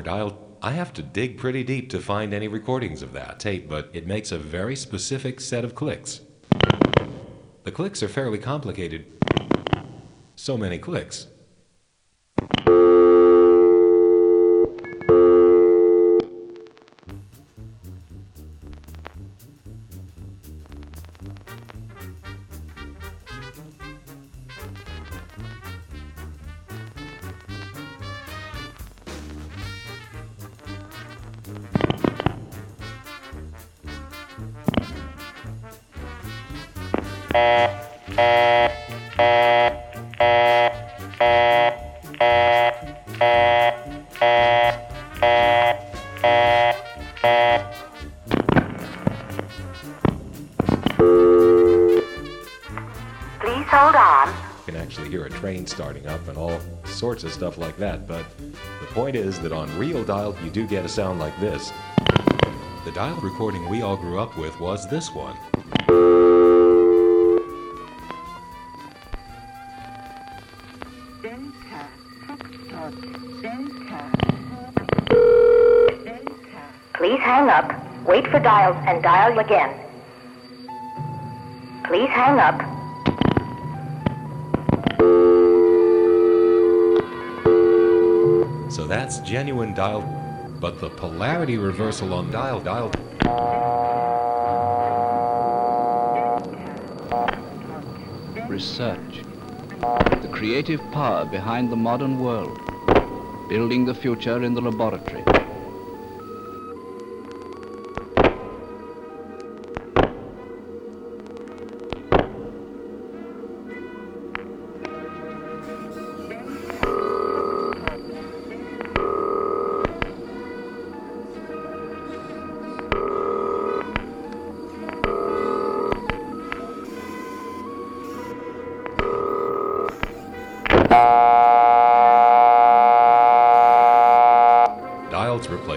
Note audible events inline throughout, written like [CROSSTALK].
dial. I have to dig pretty deep to find any recordings of that tape, but it makes a very specific set of clicks. The clicks are fairly complicated. So many clicks. Stuff like that, but the point is that on real dial, you do get a sound like this. The dial recording we all grew up with was this one. Please hang up. Wait for dials and dial again. Please hang up. So that's genuine dial, but the polarity reversal on dial dial Research. The creative power behind the modern world. Building the future in the laboratory.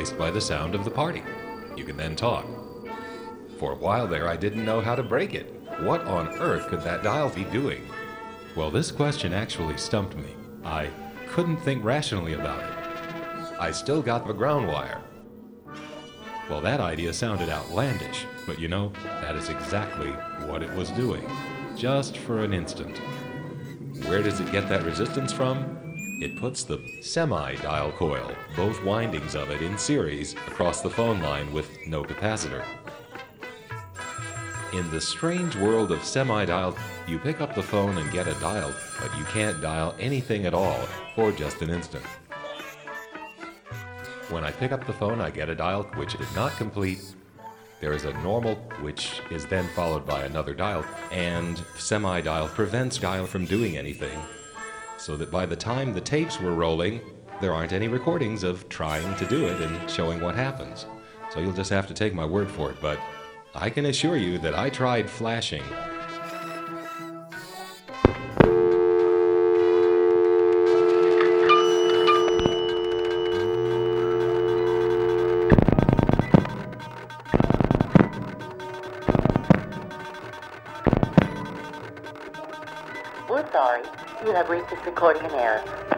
Replaced by the sound of the party. You can then talk. For a while there, I didn't know how to break it. What on earth could that dial be doing? Well, this question actually stumped me. I couldn't think rationally about it. I still got the ground wire. Well, that idea sounded outlandish, but you know, that is exactly what it was doing. Just for an instant. Where does it get that resistance from? It puts the semi dial coil, both windings of it in series, across the phone line with no capacitor. In the strange world of semi dial, you pick up the phone and get a dial, but you can't dial anything at all for just an instant. When I pick up the phone, I get a dial which is not complete. There is a normal, which is then followed by another dial, and semi dial prevents dial from doing anything, so that by the time the tapes were rolling, there aren't any recordings of trying to do it and showing what happens. So you'll just have to take my word for it, but I can assure you that I tried flashing. We're sorry. You have reached this recording in error.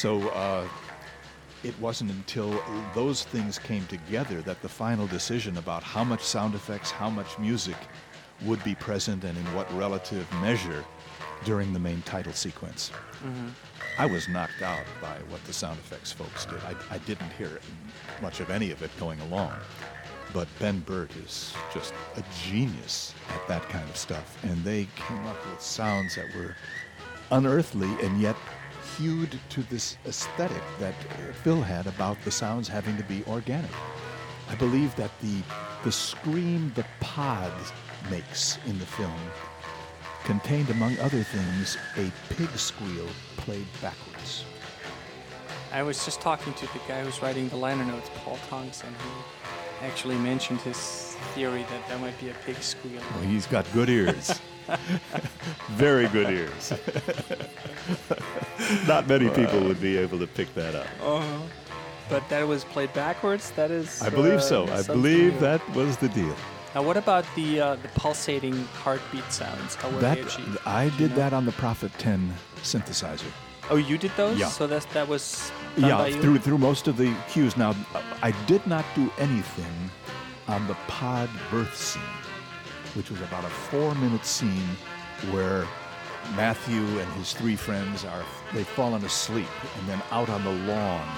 So uh, it wasn't until those things came together that the final decision about how much sound effects, how much music would be present, and in what relative measure during the main title sequence. I was knocked out by what the sound effects folks did. I, I didn't hear much of any of it going along. But Ben Burtt is just a genius at that kind of stuff. And they came up with sounds that were unearthly and yet hewed to this aesthetic that Phil had about the sounds having to be organic. I believe that the, the scream the pod makes in the film contained, among other things, a pig squeal played backwards. I was just talking to the guy who's writing the liner notes, Paul Tongson, who actually mentioned his theory that there might be a pig squeal. Well, he's got good ears. [LAUGHS] Very good ears. [LAUGHS] [LAUGHS] Not many people would be able to pick that up. Uh-huh. But that was played backwards. That is. I believe uh, so. I believe new. that was the deal. Now, what about the uh, the pulsating heartbeat sounds? How were That they achieved? I Do you did know? that on the Prophet 10 synthesizer. Oh, you did those? Yeah. So that's that was done yeah, by you? through through most of the cues. Now, I did not do anything on the pod birth scene, which was about a four-minute scene where Matthew and his three friends are they've fallen asleep, and then out on the lawn,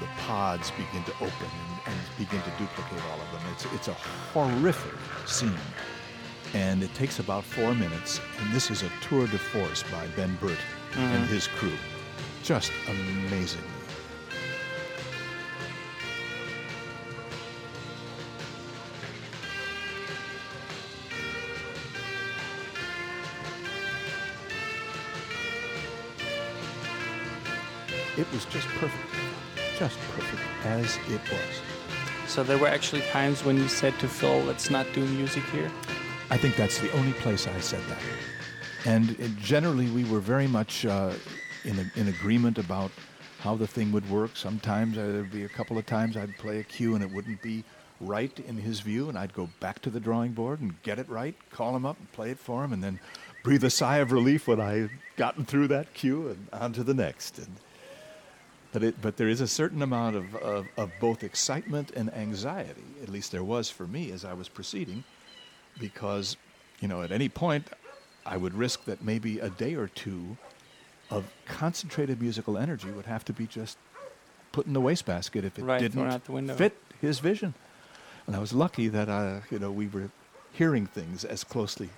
the pods begin to open and, and begin to duplicate all of them. It's it's a horrific scene. And it takes about four minutes, and this is a tour de force by Ben Burtt and mm-hmm. his crew. Just amazing. It was just perfect. Just perfect as it was. So there were actually times when you said to Phil, "Let's not do music here." I think that's the only place I said that. And uh, generally, we were very much uh, in, a, in agreement about how the thing would work. Sometimes uh, there'd be a couple of times I'd play a cue and it wouldn't be right in his view, and I'd go back to the drawing board and get it right, call him up and play it for him, and then breathe a sigh of relief when I had gotten through that cue and on to the next. And, but, it, but there is a certain amount of, of, of both excitement and anxiety, at least there was for me as I was proceeding, because, you know, at any point I would risk that maybe a day or two of concentrated musical energy would have to be just put in the wastebasket if it Right, didn't out the window. fit his vision. And I was lucky that, uh, you know, we were hearing things as closely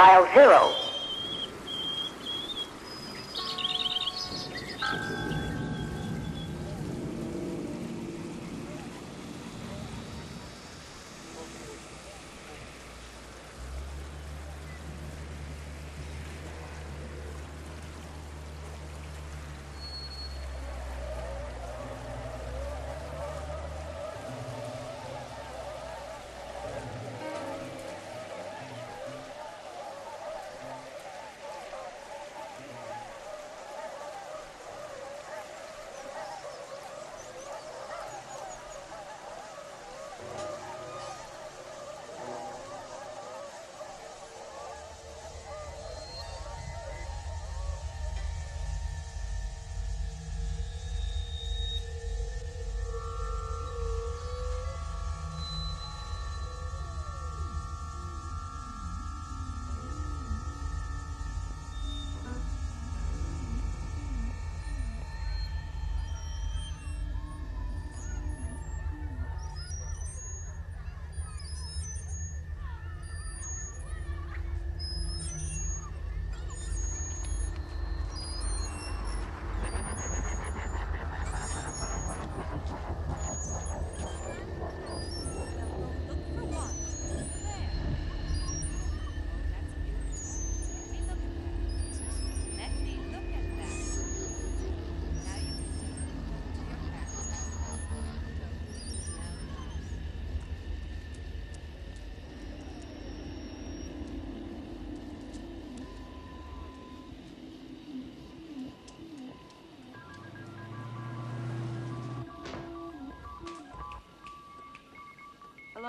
Dial zero.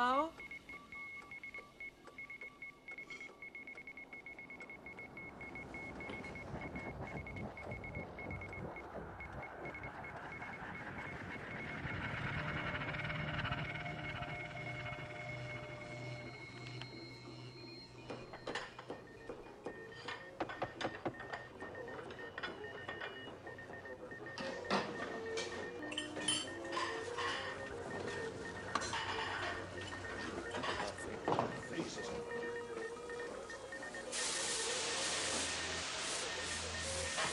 Hello?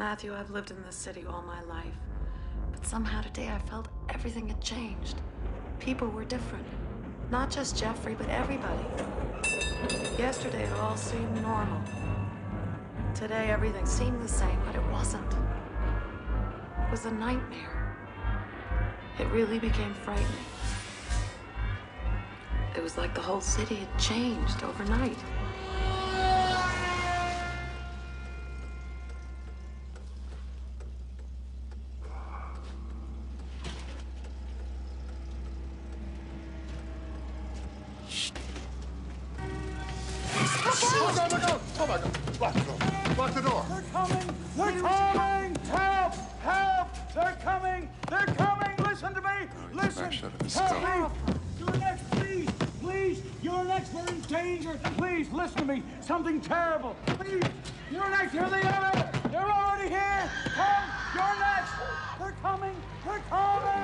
Matthew, I've lived in this city all my life. But somehow today I felt everything had changed. People were different. Not just Jeffrey, but everybody. Yesterday it all seemed normal. Today everything seemed the same, but it wasn't. It was a nightmare. It really became frightening. It was like the whole city had changed overnight.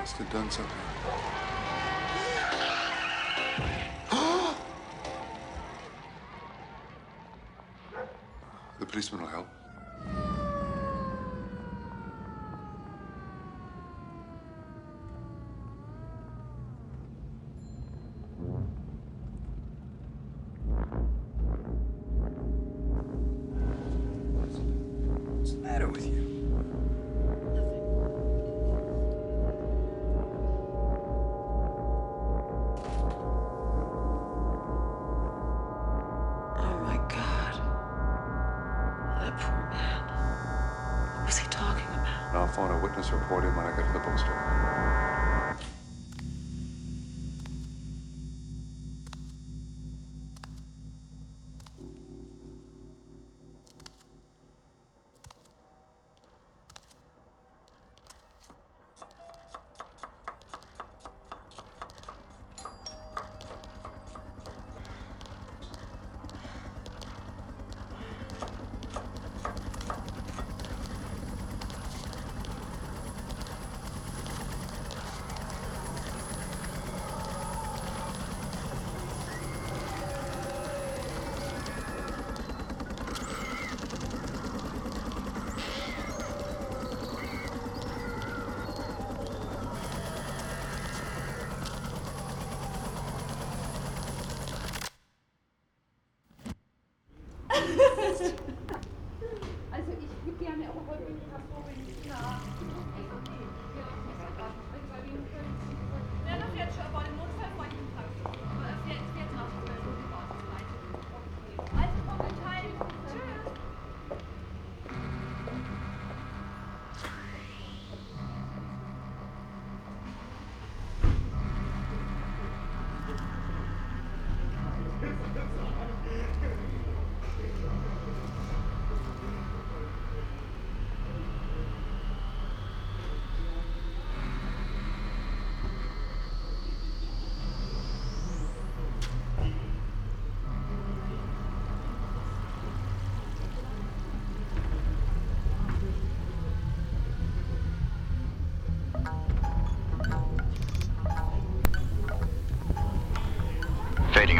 Must have done something. [GASPS] the policeman will help.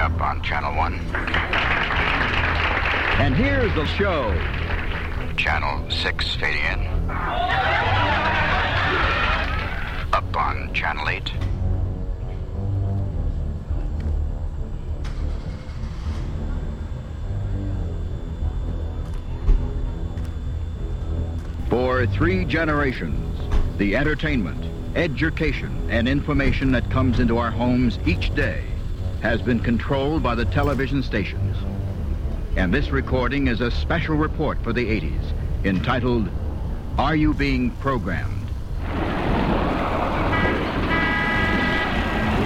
Up on Channel 1. And here's the show. Channel 6 fading in. Up on Channel 8. For three generations, the entertainment, education, and information that comes into our homes each day has been controlled by the television stations. And this recording is a special report for the 80s entitled, Are You Being Programmed?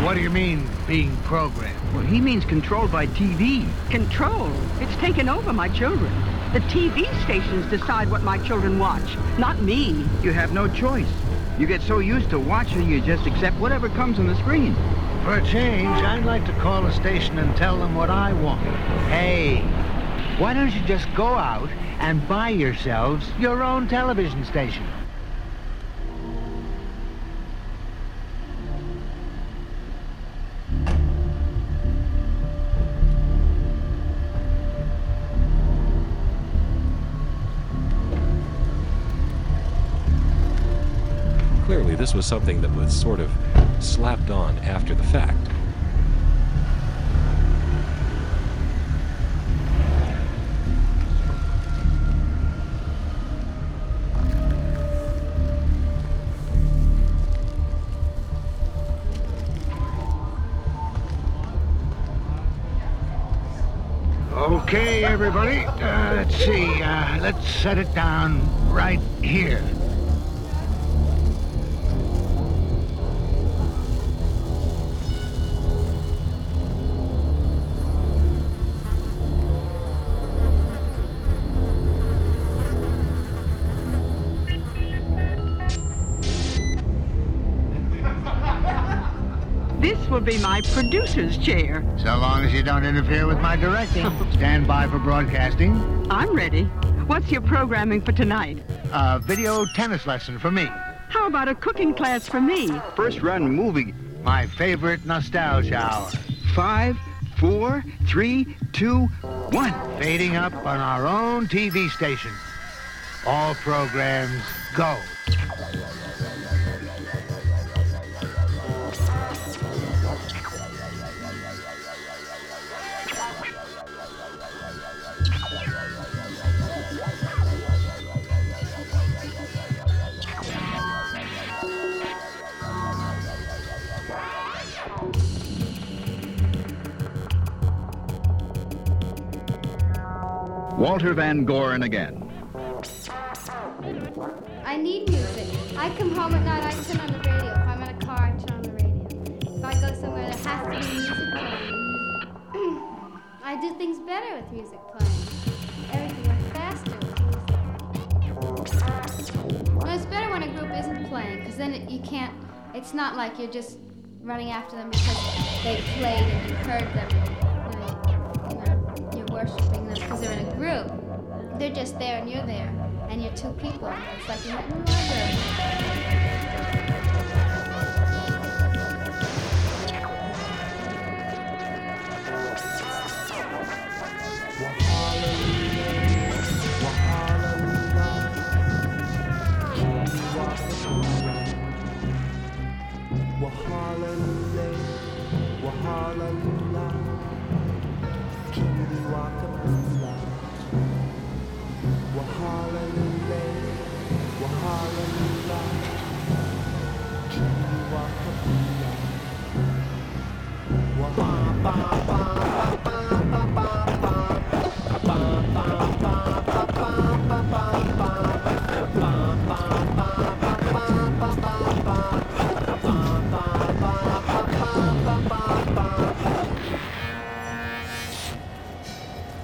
What do you mean, being programmed? Well, he means controlled by TV. Control? It's taken over my children. The TV stations decide what my children watch, not me. You have no choice. You get so used to watching, you just accept whatever comes on the screen. For a change, I'd like to call a station and tell them what I want. Hey, why don't you just go out and buy yourselves your own television station? Clearly, this was something that was sort of slapped on after the fact. Okay, everybody. Uh, let's see. Uh, let's set it down right here. Will be my producer's chair. So long as you don't interfere with my directing. [LAUGHS] Stand by for broadcasting. I'm ready. What's your programming for tonight? A video tennis lesson for me. How about a cooking class for me? First run movie. My favorite nostalgia hour. Five, four, three, two, one. Fading up on our own TV station. All programs go. Walter Van Goren again. I need music. I come home at night, I turn on the radio. If I'm in a car, I turn on the radio. If I go somewhere, there has to be music playing. I do things better with music playing. Everything works faster with music. No, it's better when a group isn't playing, because then it, you can't, it's not like you're just running after them because they played and you heard them. You know, you know, you're worshiping they're in a group. They're just there and you're there, and you're two people. It's like you're in a. Wahala,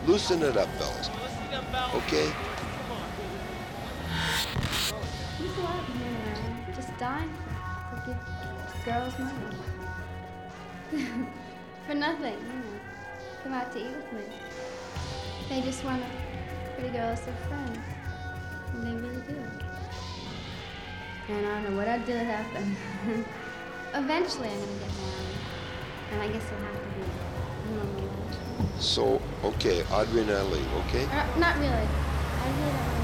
Loosen it up, fellas. Okay? Men just to give girls money. [LAUGHS] For nothing, you know. Come out to eat with me. They just want a pretty girl as their friend. And they really do. And I don't know what I'd do to happen. [LAUGHS] Eventually I'm gonna get married. And I guess it'll have to be a normal marriage. So, okay, Audrey and I okay? Uh, not really. I really don't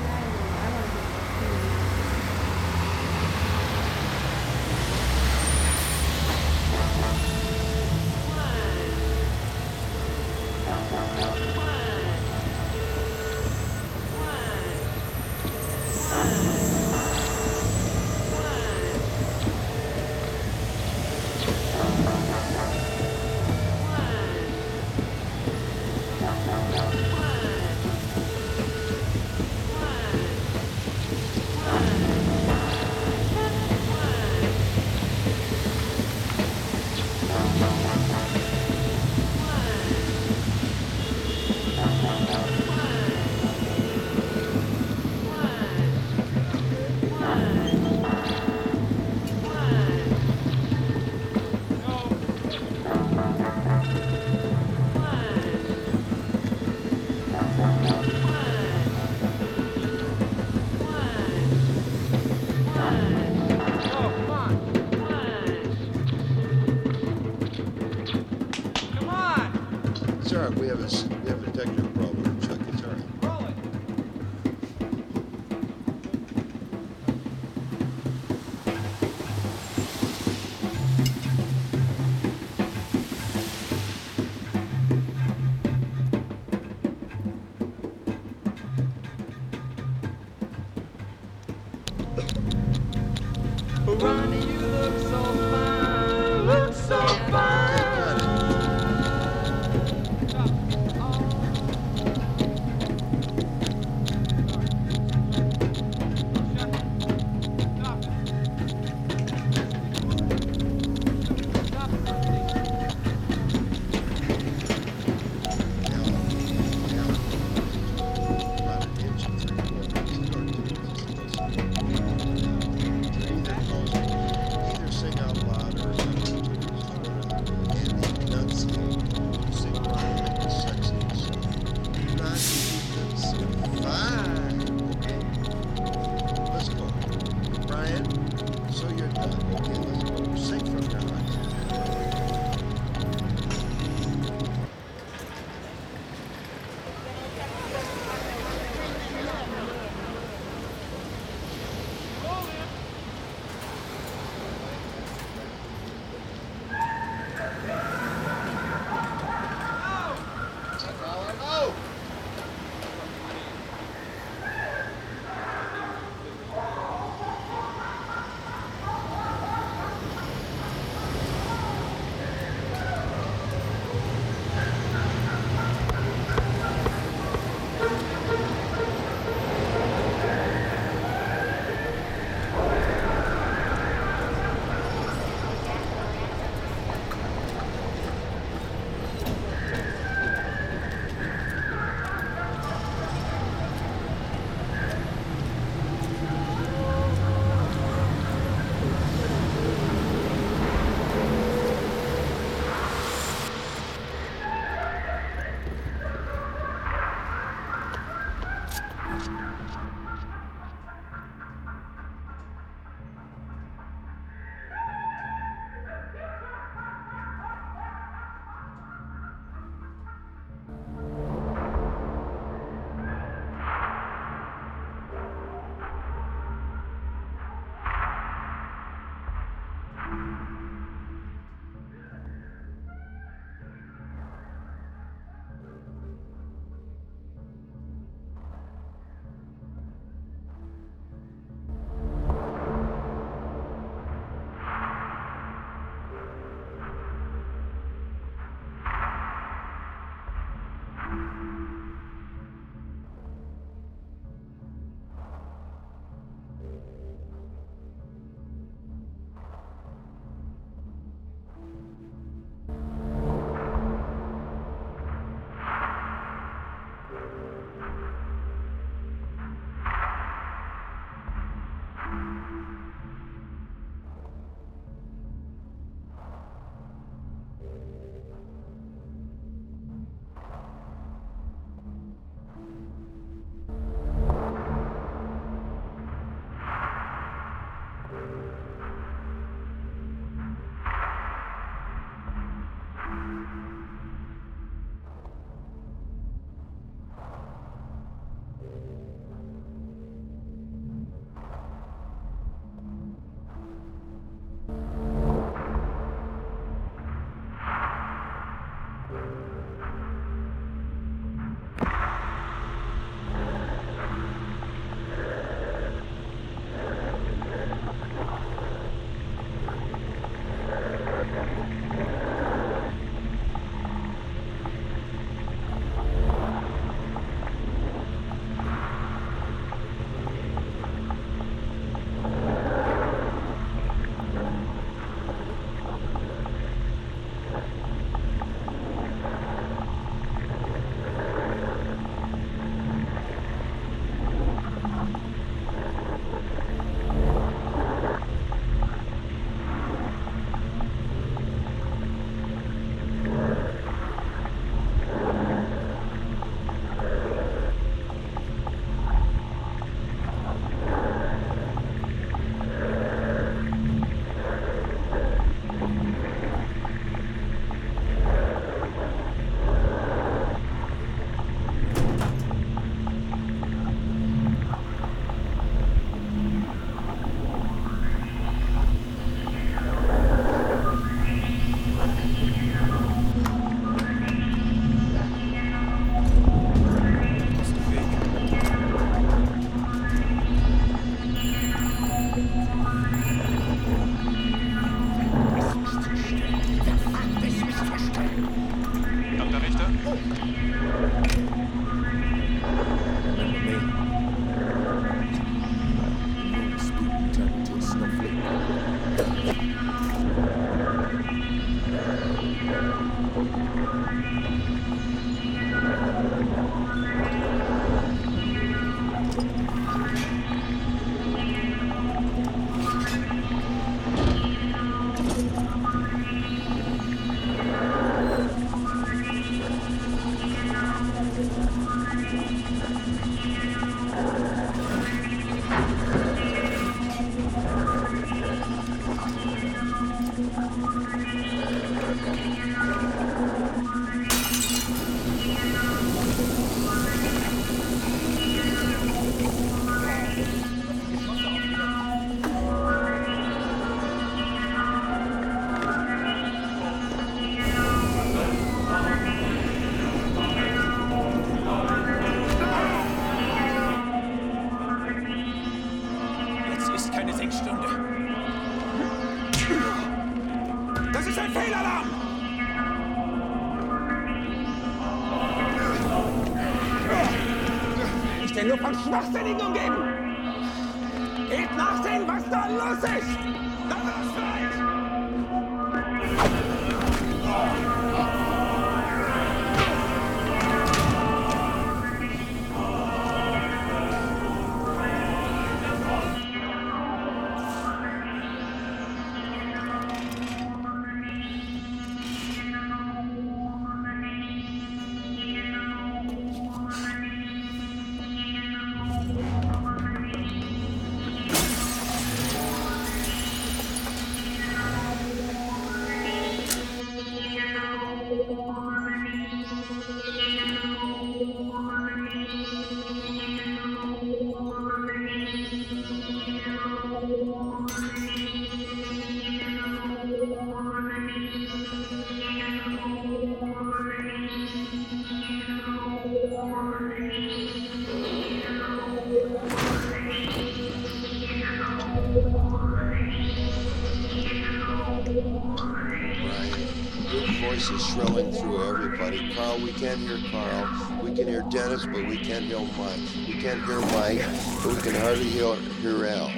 can't hear Carl. We can hear Dennis, but we can't hear Mike. We can't hear Mike, but we can hardly hear, hear Al.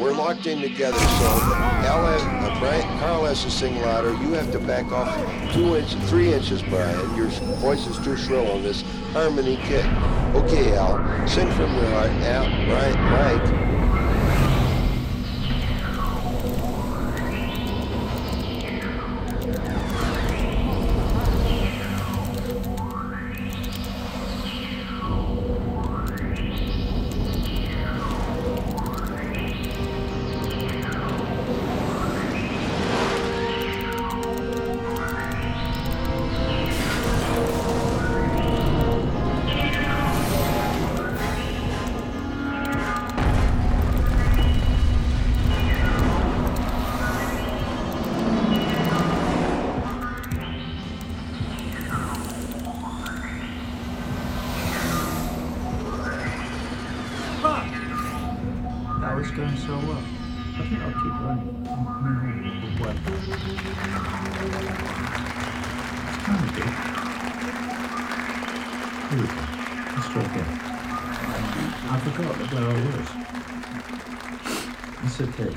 We're locked in together, so Al has, uh, Brian, Carl has to sing louder. You have to back off two inches, three inches, Brian. Your voice is too shrill on this harmony kick. Okay, Al, sing from your heart. Al, Brian, Mike. Let's try again. I forgot where I was. It's okay.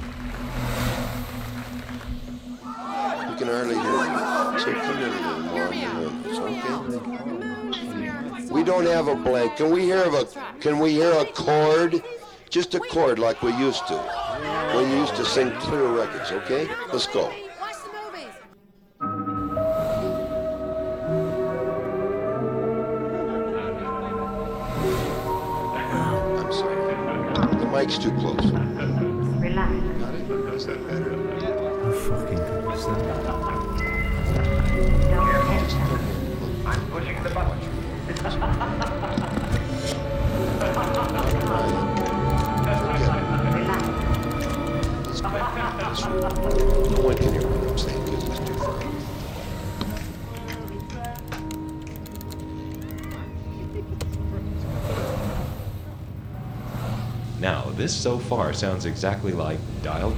We can hardly hear you. So come in a little more in the room. It's okay? We don't have a blank. Can we hear a can we hear a chord? Just a chord like we used to. When you used to sing clear records, okay? Let's go. Mic's too close. Relax. Is that better? Oh, fucking goodness. I'm pushing the button. No one can hear this so far sounds exactly like dial.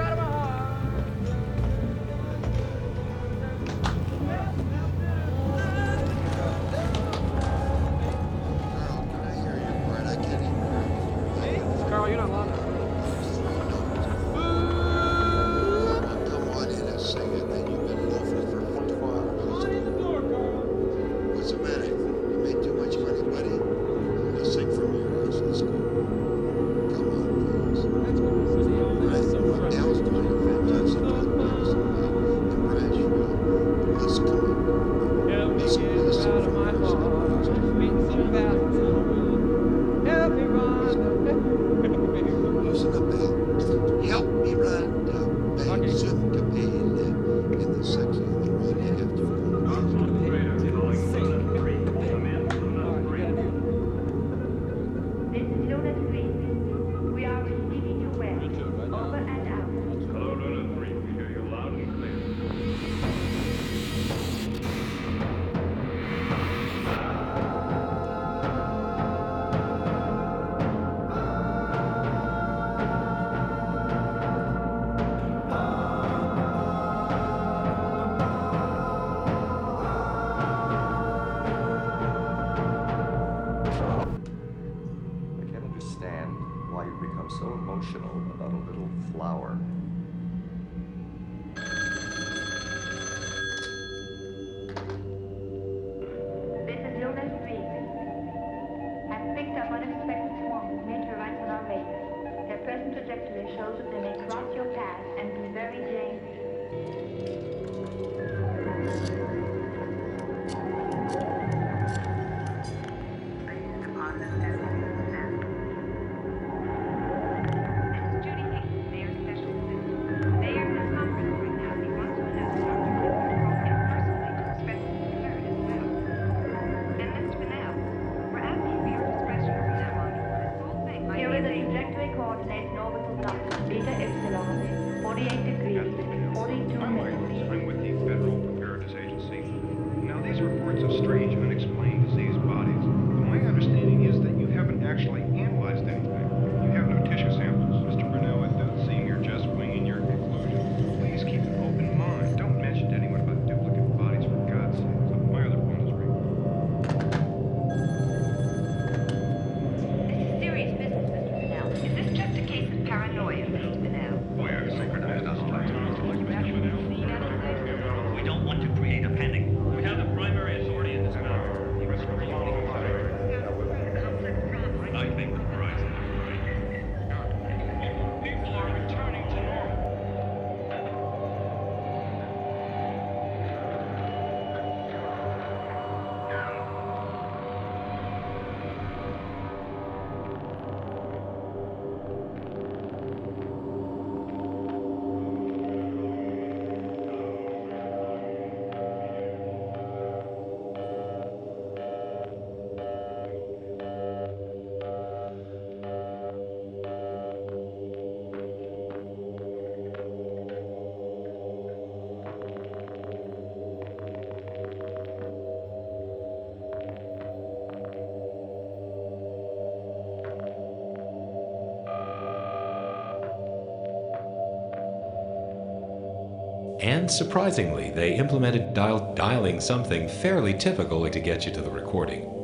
Out of my And surprisingly, they implemented dial- dialing something fairly typical to get you to the recording.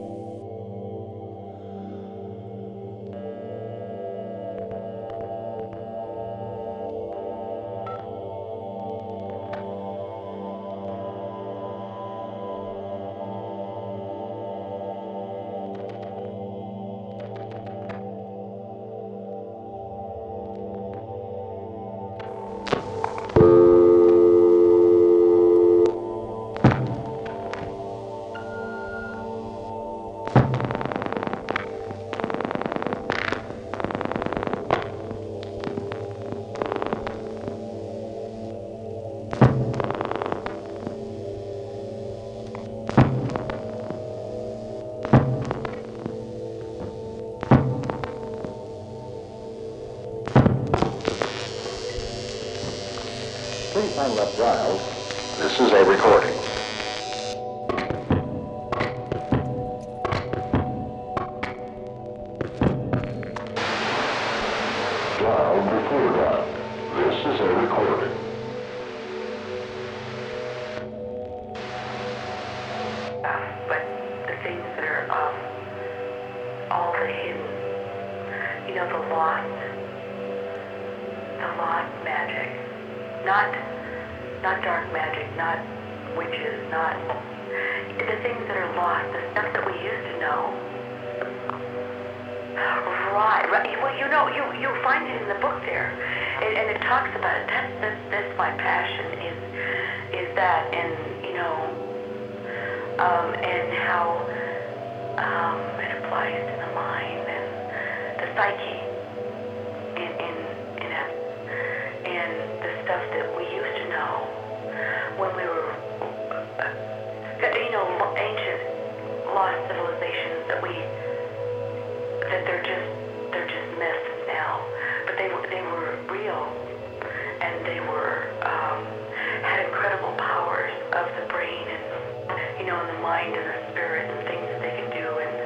Well, you know, you you find it in the book there, and, and it talks about it. That's that's, that's my passion is is that, and you know, um, and how um, it applies to the mind and the psyche. In, in, in a, and the stuff that we used to know when we were, uh, you know, ancient lost civilizations that we, that they're just, and they were, um, had incredible powers of the brain and you know, in the mind and the spirit and things that they can do. And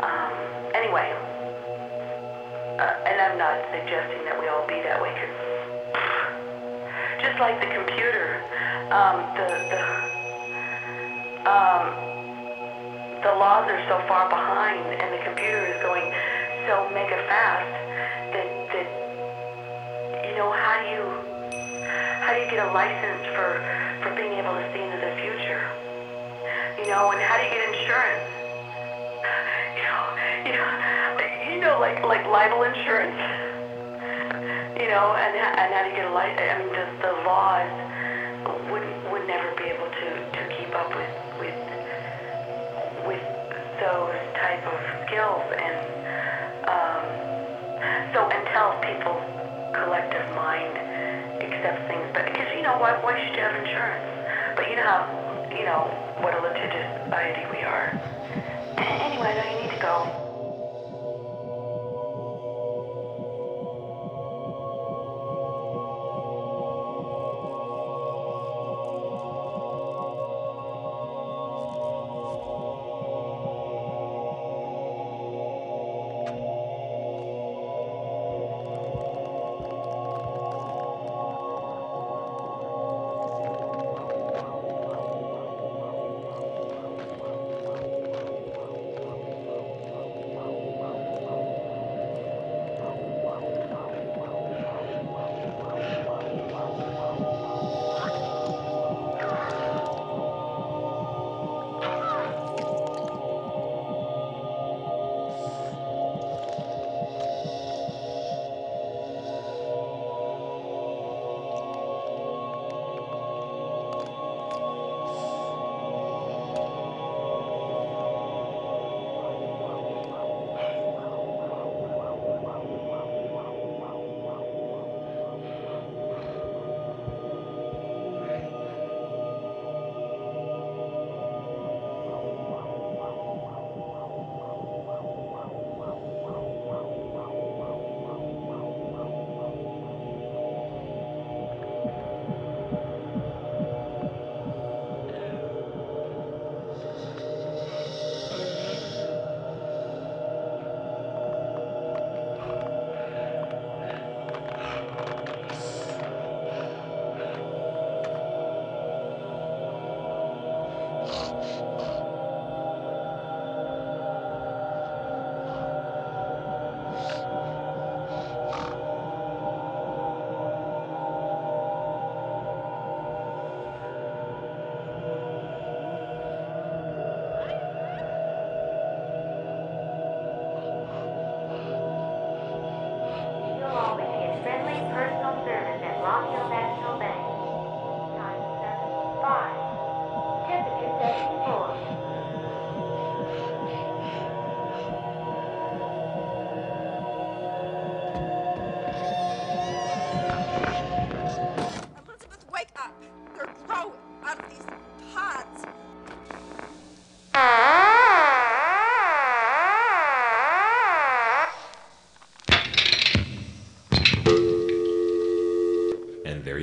um, anyway, uh, and I'm not suggesting that we all be that way, because just like the computer, um, the the um, the laws are so far behind, and the computer is going so mega fast that know how do you how do you get a license for for being able to see into the future? You know, and how do you get insurance? You know, you know, you know, like like libel insurance. You know, and and how do you get a license? I mean, just the laws would would never be able to to keep up with with with those type of skills, and um, so until people's collective mind accepts things, but because you know why why should you have insurance? But you know how you know what a litigious society we are. [LAUGHS] Anyway, I know you need to go.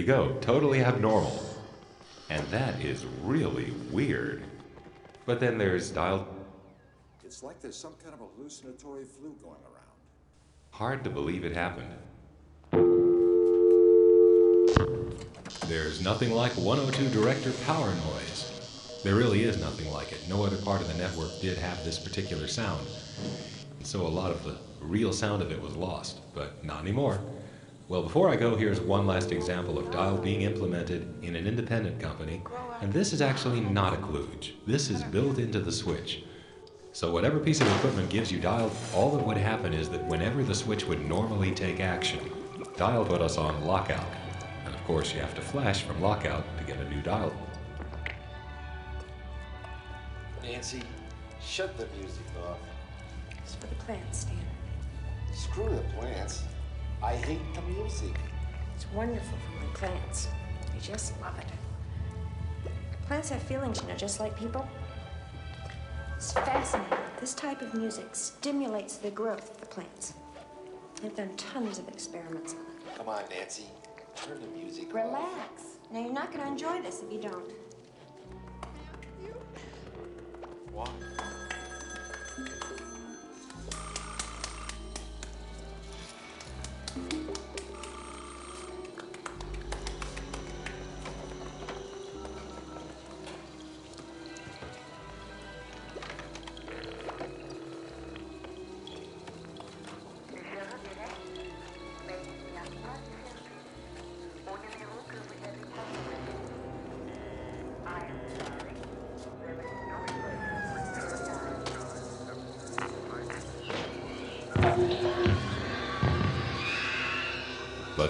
Go, totally abnormal. And that is really weird. But then there's dial. It's like there's some kind of hallucinatory flu going around. Hard to believe it happened. There's nothing like 102 director power noise. There really is nothing like it. No other part of the network did have this particular sound. So a lot of the real sound of it was lost, but not anymore. Well, before I go, here's one last example of dial being implemented in an independent company, and this is actually not a kludge. This is built into the switch. So whatever piece of equipment gives you dial, all that would happen is that whenever the switch would normally take action, dial put us on lockout. And of course, you have to flash from lockout to get a new dial. Nancy, shut the music off. It's for the plants, Stan. Screw the plants. I hate the music. It's wonderful for my plants. I just love it. Plants have feelings, you know, just like people. It's fascinating. This type of music stimulates the growth of the plants. I've done tons of experiments on it. Come on, Nancy. Turn the music off. Relax. Now, you're not going to enjoy this if you don't. Why?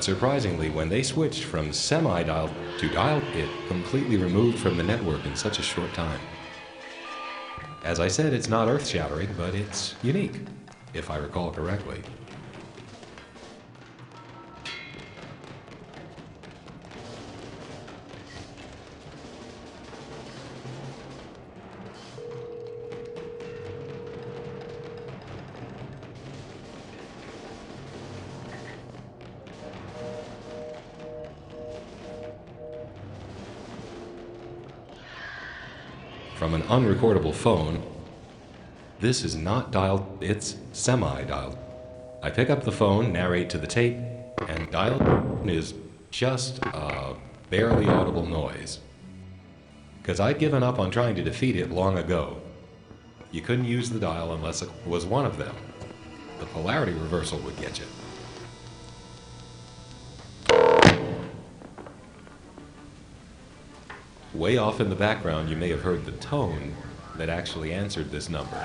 Surprisingly, when they switched from semi dial to dial, it completely removed from the network in such a short time. As I said, it's not earth shattering, but it's unique, if I recall correctly. Unrecordable phone, this is not dialed, it's semi dialed. I pick up the phone, narrate to the tape, and dial is just a barely audible noise. Because I'd given up on trying to defeat it long ago. You couldn't use the dial unless it was one of them. The polarity reversal would get you. Way off in the background, you may have heard the tone that actually answered this number.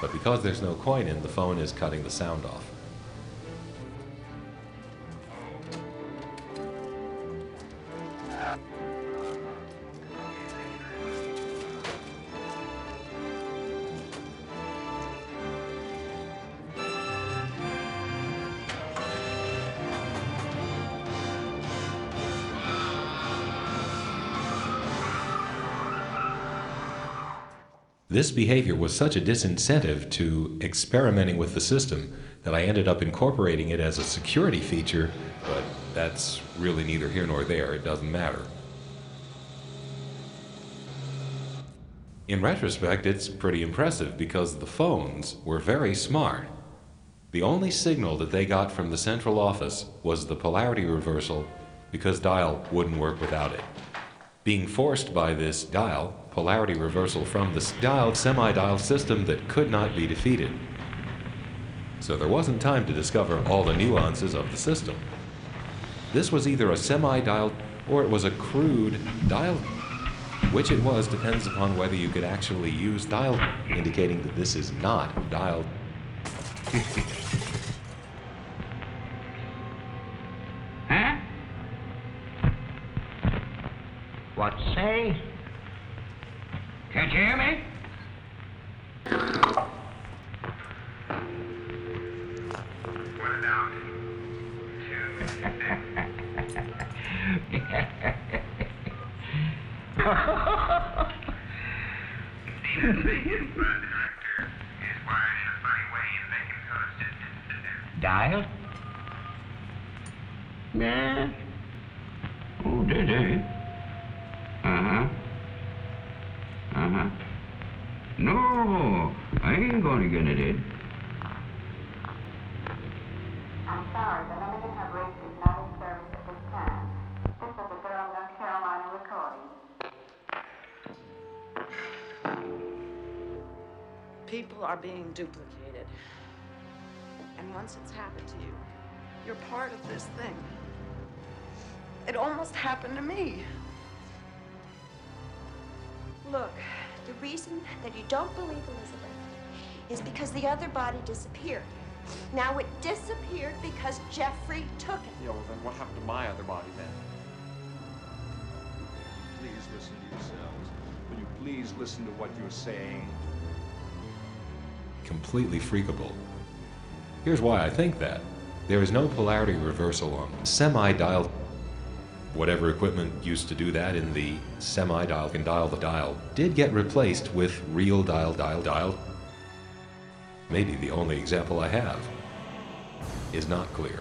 But because there's no coin in, the phone is cutting the sound off. This behavior was such a disincentive to experimenting with the system that I ended up incorporating it as a security feature, but that's really neither here nor there. It doesn't matter. In retrospect, it's pretty impressive because the phones were very smart. The only signal that they got from the central office was the polarity reversal because dial wouldn't work without it. Being forced by this dial polarity reversal from the dialed semi-dialed system that could not be defeated. So there wasn't time to discover all the nuances of the system. This was either a semi-dialed or it was a crude dial. Which it was depends upon whether you could actually use dial, indicating that this is not dialed. [LAUGHS] Dial? Being duplicated. And once it's happened to you, you're part of this thing. It almost happened to me. Look, the reason that you don't believe Elizabeth is because the other body disappeared. Now it disappeared because Jeffrey took it. Yeah, well then what happened to my other body then? Please listen to yourselves. Will you please listen to what you're saying? Completely freakable. Here's why I think that. There is no polarity reversal on semi-dial. Whatever equipment used to do that in the semi-dial can dial the dial did get replaced with real dial dial dial. Maybe the only example I have is not clear.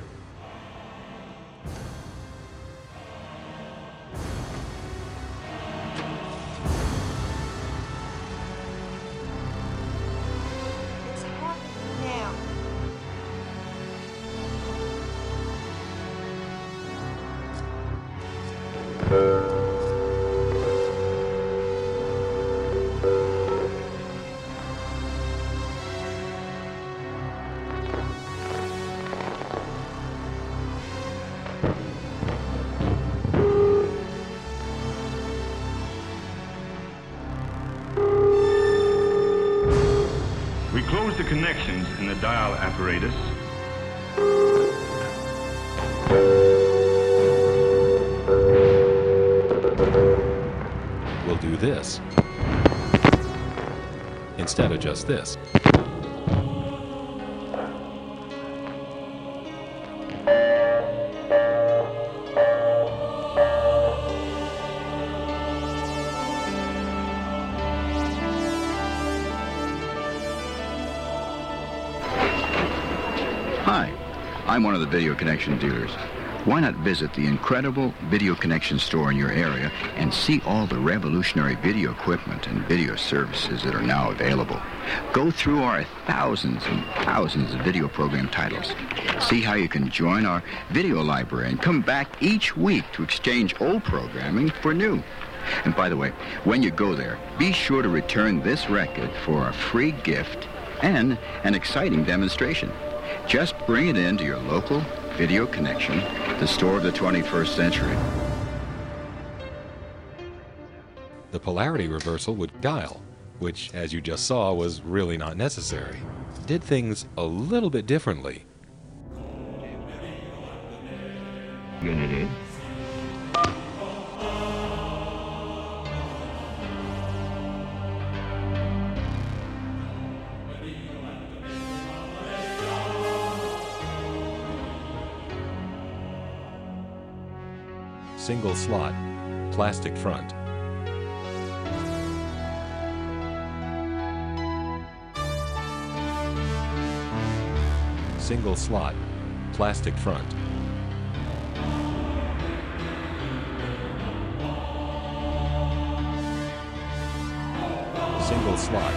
Connections in the dial apparatus. We'll do this instead of just this. The Video Connection dealers. Why not visit the incredible Video Connection store in your area and see all the revolutionary video equipment and video services that are now available? Go through our thousands and thousands of video program titles. See how you can join our video library and come back each week to exchange old programming for new. And by the way, when you go there, be sure to return this record for a free gift and an exciting demonstration. Bring it in to your local Video Connection, the store of the 21st century. The polarity reversal would dial, which, as you just saw, was really not necessary. Did things a little bit differently. Single slot, plastic front. Single slot, plastic front. Single slot,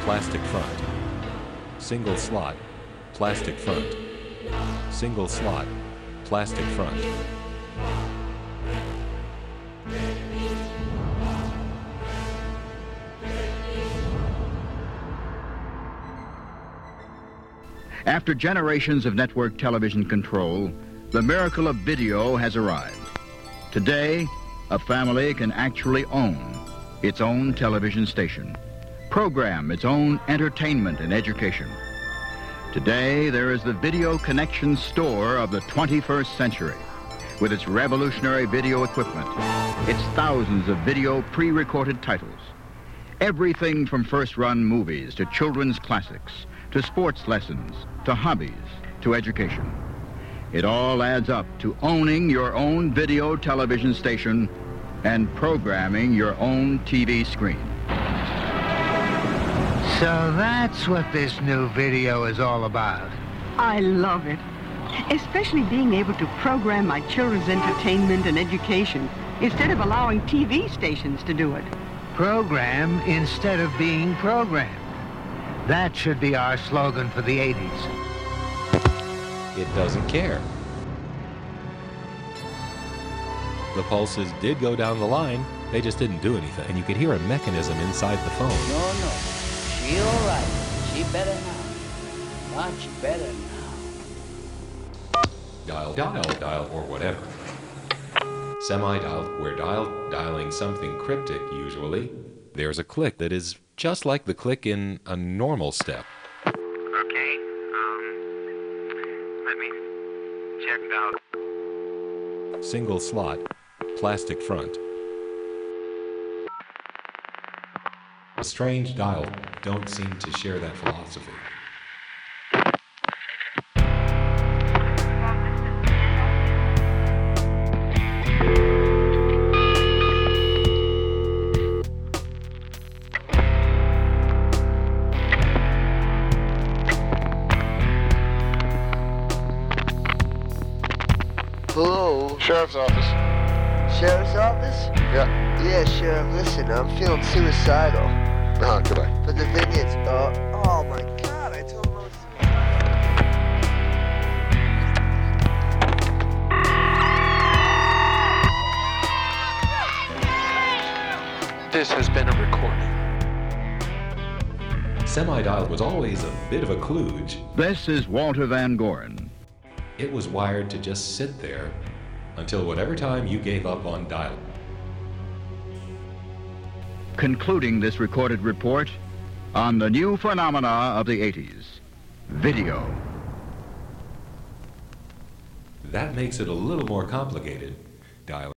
plastic front. Single slot, plastic front. Single slot, plastic front. After generations of network television control, the miracle of video has arrived. Today, a family can actually own its own television station, program its own entertainment and education. Today, there is the Video Connection store of the 21st century. with its revolutionary video equipment, its thousands of video pre-recorded titles. Everything from first-run movies to children's classics, to sports lessons, to hobbies, to education. It all adds up to owning your own video television station and programming your own TV screen. So that's what this new video is all about. I love it. Especially being able to program my children's entertainment and education instead of allowing TV stations to do it. Program instead of being programmed. That should be our slogan for the 80s. It doesn't care. The pulses did go down the line, they just didn't do anything. And you could hear a mechanism inside the phone. No, no. She all right. She better now. Much better now. Dial, dial, dial, or whatever. Semi-dial, where dial dialing something cryptic usually, there's a click that is just like the click in a normal step. Okay, um, let me check it out. Single slot, plastic front. Strange dial don't seem to share that philosophy. This is Walter Van Goren. It was wired to just sit there until whatever time you gave up on dial. Concluding this recorded report on the new phenomena of the 80s video. That makes it a little more complicated. Dial